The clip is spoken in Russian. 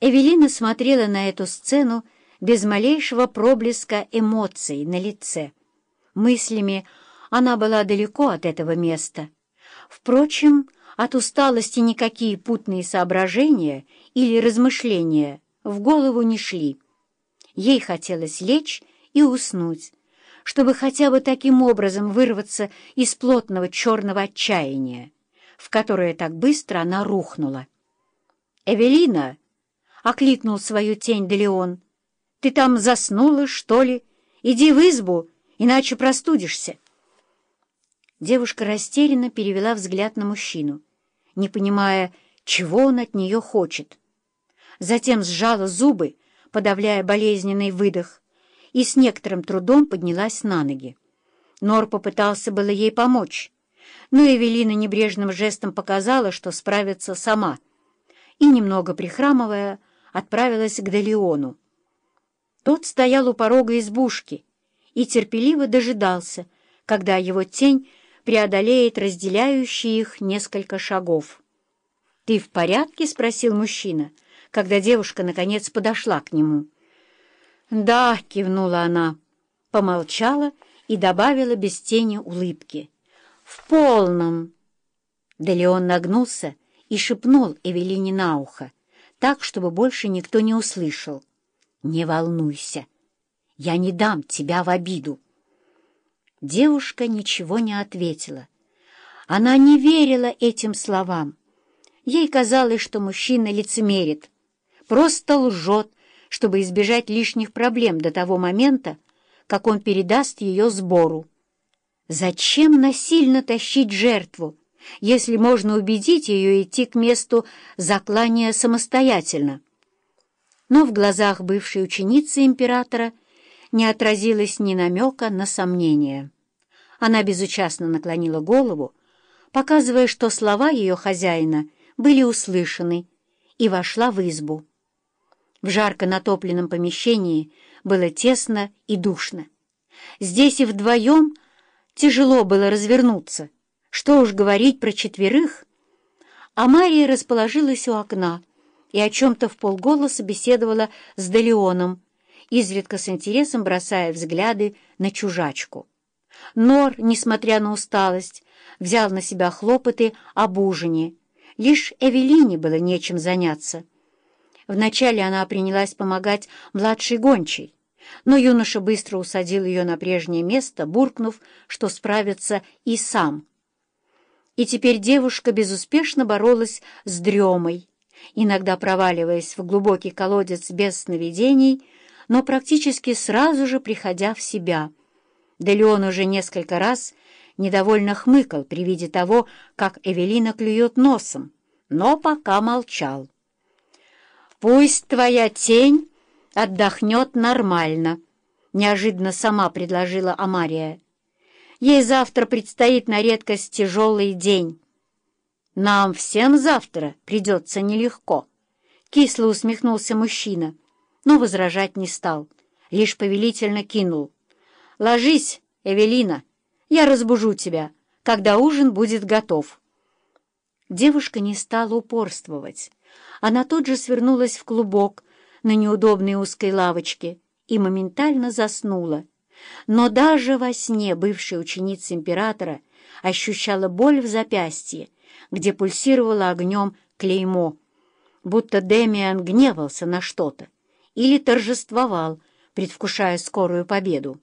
Эвелина смотрела на эту сцену без малейшего проблеска эмоций на лице. Мыслями она была далеко от этого места. Впрочем, от усталости никакие путные соображения или размышления в голову не шли. Ей хотелось лечь и уснуть, чтобы хотя бы таким образом вырваться из плотного черного отчаяния, в которое так быстро она рухнула. «Эвелина!» — окликнул свою тень Делеон. «Ты там заснула, что ли? Иди в избу, иначе простудишься». Девушка растерянно перевела взгляд на мужчину, не понимая, чего он от нее хочет. Затем сжала зубы, подавляя болезненный выдох, и с некоторым трудом поднялась на ноги. Нор попытался было ей помочь, но Эвелина небрежным жестом показала, что справится сама, и, немного прихрамывая, отправилась к Делеону. Тот стоял у порога избушки и терпеливо дожидался, когда его тень преодолеет разделяющие их несколько шагов. «Ты в порядке?» — спросил мужчина, когда девушка, наконец, подошла к нему. «Да», — кивнула она, помолчала и добавила без тени улыбки. «В полном». Да Леон нагнулся и шепнул Эвелине на ухо, так, чтобы больше никто не услышал. «Не волнуйся, я не дам тебя в обиду». Девушка ничего не ответила. Она не верила этим словам. Ей казалось, что мужчина лицемерит, просто лжет, чтобы избежать лишних проблем до того момента, как он передаст ее сбору. Зачем насильно тащить жертву, если можно убедить ее идти к месту заклания самостоятельно? Но в глазах бывшей ученицы императора не отразилось ни намека на сомнение. Она безучастно наклонила голову, показывая, что слова ее хозяина были услышаны, и вошла в избу. В жарко натопленном помещении было тесно и душно. Здесь и вдвоем тяжело было развернуться. Что уж говорить про четверых. А Мария расположилась у окна и о чем-то в полголоса беседовала с Делеоном, изредка с интересом бросая взгляды на чужачку. Нор, несмотря на усталость, взял на себя хлопоты об ужине. Лишь Эвелине было нечем заняться — Вначале она принялась помогать младшей гончей, но юноша быстро усадил ее на прежнее место, буркнув, что справится и сам. И теперь девушка безуспешно боролась с дремой, иногда проваливаясь в глубокий колодец без сновидений, но практически сразу же приходя в себя. Да Леон уже несколько раз недовольно хмыкал при виде того, как Эвелина клюет носом, но пока молчал. «Пусть твоя тень отдохнет нормально», — неожиданно сама предложила Амария. «Ей завтра предстоит на редкость тяжелый день». «Нам всем завтра придется нелегко», — кисло усмехнулся мужчина, но возражать не стал, лишь повелительно кинул. «Ложись, Эвелина, я разбужу тебя, когда ужин будет готов». Девушка не стала упорствовать она тут же свернулась в клубок на неудобной узкой лавочке и моментально заснула. Но даже во сне бывшая ученица императора ощущала боль в запястье, где пульсировало огнем клеймо, будто Демиан гневался на что-то или торжествовал, предвкушая скорую победу.